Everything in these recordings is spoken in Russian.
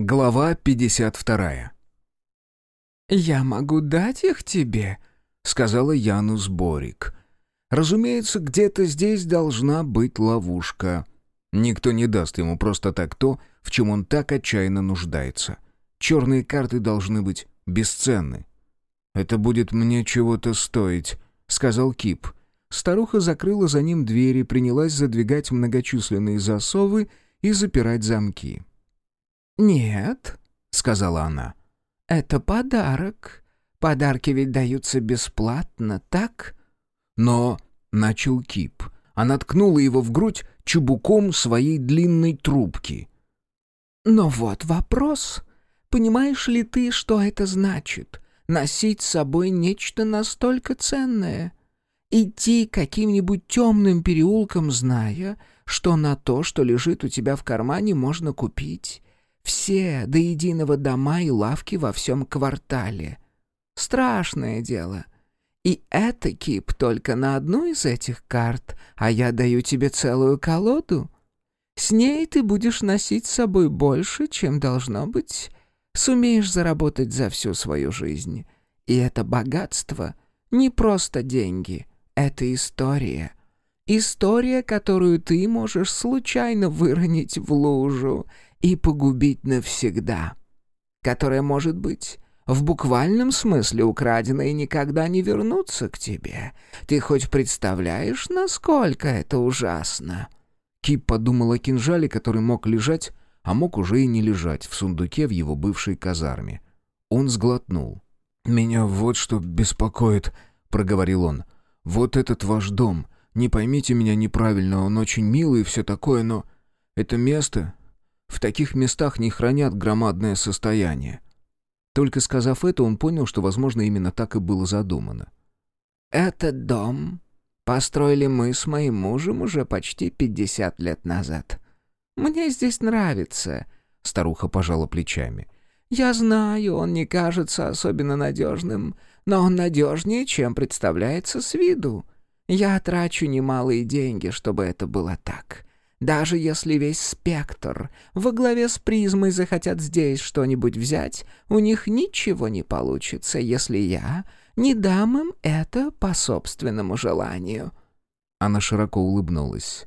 Глава 52. «Я могу дать их тебе», — сказала Янус Борик. Разумеется, где-то здесь должна быть ловушка. Никто не даст ему просто так то, в чем он так отчаянно нуждается. Черные карты должны быть бесценны. «Это будет мне чего-то стоить», — сказал Кип. Старуха закрыла за ним двери, принялась задвигать многочисленные засовы и запирать замки. «Нет», — сказала она, — «это подарок. Подарки ведь даются бесплатно, так?» «Но...» — начал Кип. Она ткнула его в грудь чубуком своей длинной трубки. «Но вот вопрос. Понимаешь ли ты, что это значит? Носить с собой нечто настолько ценное? Идти каким-нибудь темным переулком, зная, что на то, что лежит у тебя в кармане, можно купить?» Все до единого дома и лавки во всем квартале. Страшное дело. И это, Кип, только на одну из этих карт, а я даю тебе целую колоду. С ней ты будешь носить с собой больше, чем должно быть. Сумеешь заработать за всю свою жизнь. И это богатство не просто деньги, это история. История, которую ты можешь случайно выронить в лужу — и погубить навсегда, которая может быть в буквальном смысле украдена и никогда не вернуться к тебе. Ты хоть представляешь, насколько это ужасно?» Кип подумал о кинжале, который мог лежать, а мог уже и не лежать в сундуке в его бывшей казарме. Он сглотнул. «Меня вот что беспокоит», — проговорил он. «Вот этот ваш дом. Не поймите меня неправильно, он очень милый и все такое, но это место в таких местах не хранят громадное состояние. Только сказав это, он понял, что, возможно, именно так и было задумано. «Этот дом построили мы с моим мужем уже почти пятьдесят лет назад. Мне здесь нравится», — старуха пожала плечами. «Я знаю, он не кажется особенно надежным, но он надежнее, чем представляется с виду. Я трачу немалые деньги, чтобы это было так. Даже если весь спектр во главе с призмой захотят здесь что-нибудь взять, у них ничего не получится, если я не дам им это по собственному желанию». Она широко улыбнулась.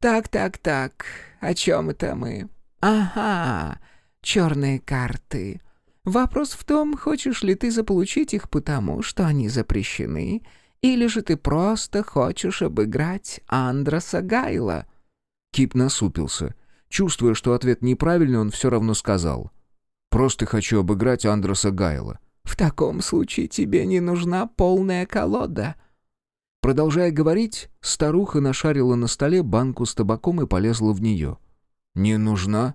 «Так, так, так, о чем это мы? Ага, черные карты. Вопрос в том, хочешь ли ты заполучить их потому, что они запрещены, или же ты просто хочешь обыграть Андроса Гайла?» Кип насупился. Чувствуя, что ответ неправильный, он все равно сказал. «Просто хочу обыграть Андроса Гайла». «В таком случае тебе не нужна полная колода». Продолжая говорить, старуха нашарила на столе банку с табаком и полезла в нее. «Не нужна?»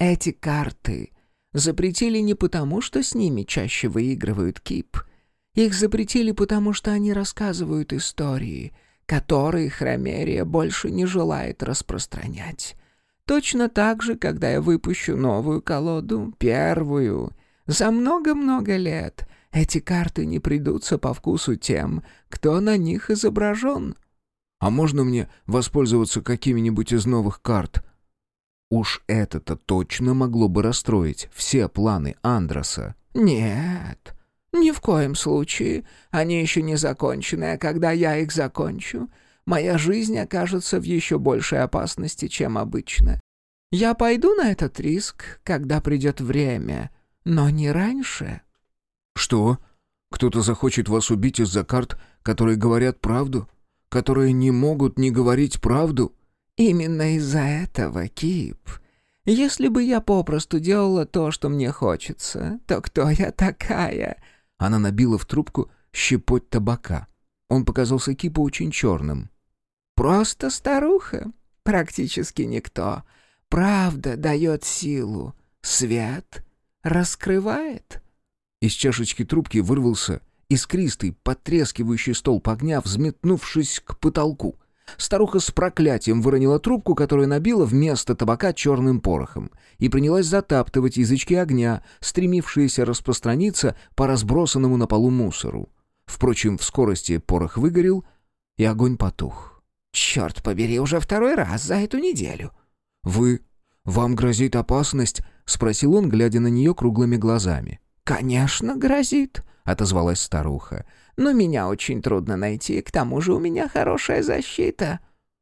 «Эти карты запретили не потому, что с ними чаще выигрывают Кип. Их запретили потому, что они рассказывают истории» которые Хромерия больше не желает распространять. Точно так же, когда я выпущу новую колоду, первую, за много-много лет, эти карты не придутся по вкусу тем, кто на них изображен. А можно мне воспользоваться какими-нибудь из новых карт? Уж это-то точно могло бы расстроить все планы Андроса. Нет, «Ни в коем случае. Они еще не закончены, а когда я их закончу, моя жизнь окажется в еще большей опасности, чем обычно. Я пойду на этот риск, когда придет время, но не раньше». «Что? Кто-то захочет вас убить из-за карт, которые говорят правду? Которые не могут не говорить правду?» «Именно из-за этого, Кип. Если бы я попросту делала то, что мне хочется, то кто я такая?» Она набила в трубку щепоть табака. Он показался Кипу очень черным. «Просто старуха. Практически никто. Правда дает силу. Свет раскрывает». Из чашечки трубки вырвался искристый, потрескивающий столб огня, взметнувшись к потолку. Старуха с проклятием выронила трубку, которую набила вместо табака черным порохом, и принялась затаптывать язычки огня, стремившиеся распространиться по разбросанному на полу мусору. Впрочем, в скорости порох выгорел, и огонь потух. «Черт побери, уже второй раз за эту неделю!» «Вы... «Вам грозит опасность?» — спросил он, глядя на нее круглыми глазами. «Конечно, грозит», — отозвалась старуха. «Но меня очень трудно найти, к тому же у меня хорошая защита».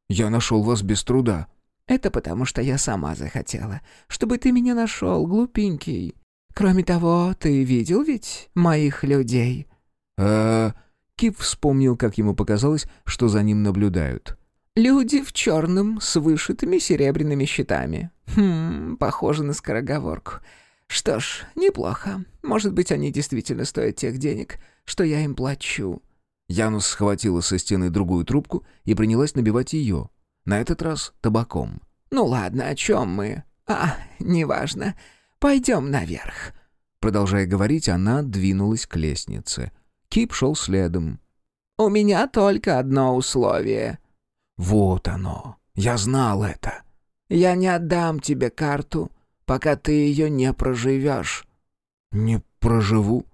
«Я нашел вас без труда». «Это потому, что я сама захотела, чтобы ты меня нашел, глупенький. Кроме того, ты видел ведь моих людей?» «Э-э...» Кип вспомнил, как ему показалось, что за ним наблюдают. «Люди в черном с вышитыми серебряными щитами. Хм, похоже на скороговорку. Что ж, неплохо. Может быть, они действительно стоят тех денег, что я им плачу». Янус схватила со стены другую трубку и принялась набивать ее. На этот раз табаком. «Ну ладно, о чем мы? А, неважно. Пойдем наверх». Продолжая говорить, она двинулась к лестнице. Кип шел следом. «У меня только одно условие». «Вот оно. Я знал это». «Я не отдам тебе карту, пока ты ее не проживешь». «Не проживу?»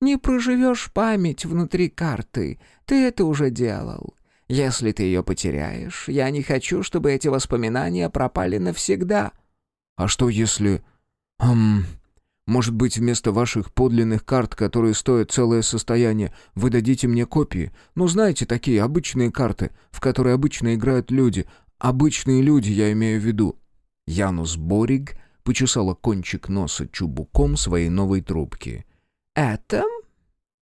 «Не проживешь память внутри карты. Ты это уже делал. Если ты ее потеряешь, я не хочу, чтобы эти воспоминания пропали навсегда». «А что если...» «Эм...» Может быть, вместо ваших подлинных карт, которые стоят целое состояние, вы дадите мне копии? Ну, знаете, такие обычные карты, в которые обычно играют люди. Обычные люди, я имею в виду». Янус Бориг почесала кончик носа чубуком своей новой трубки. «Это...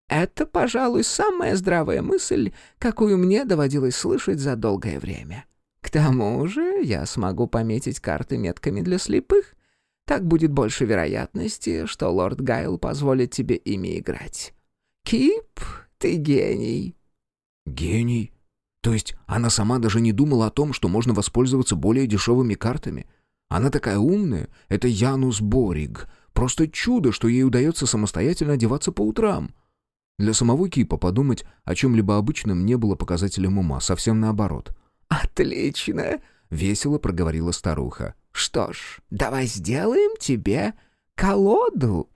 это, пожалуй, самая здравая мысль, какую мне доводилось слышать за долгое время. К тому же я смогу пометить карты метками для слепых, так будет больше вероятности, что лорд Гайл позволит тебе ими играть. Кип, ты гений». «Гений? То есть она сама даже не думала о том, что можно воспользоваться более дешевыми картами? Она такая умная, это Янус Бориг. Просто чудо, что ей удается самостоятельно одеваться по утрам». Для самого Кипа подумать о чем-либо обычном не было показателем ума, совсем наоборот. «Отлично!» — весело проговорила старуха. «Что ж, давай сделаем тебе колоду».